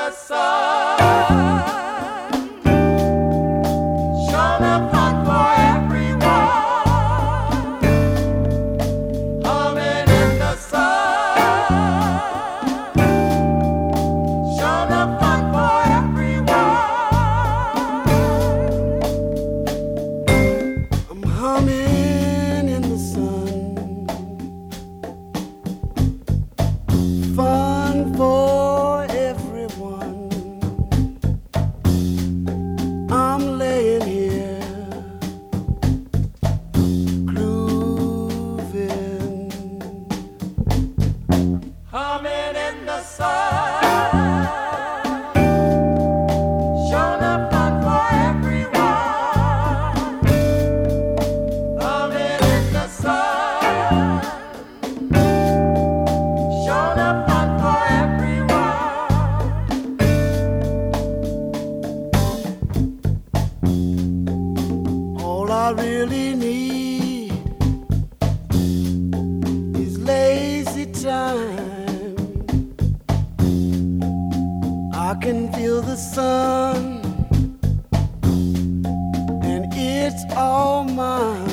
nessa Coming in the sun. Fun for everyone, in the sun. Fun for everyone. All I really need is lazy time can feel the sun, and it's all mine.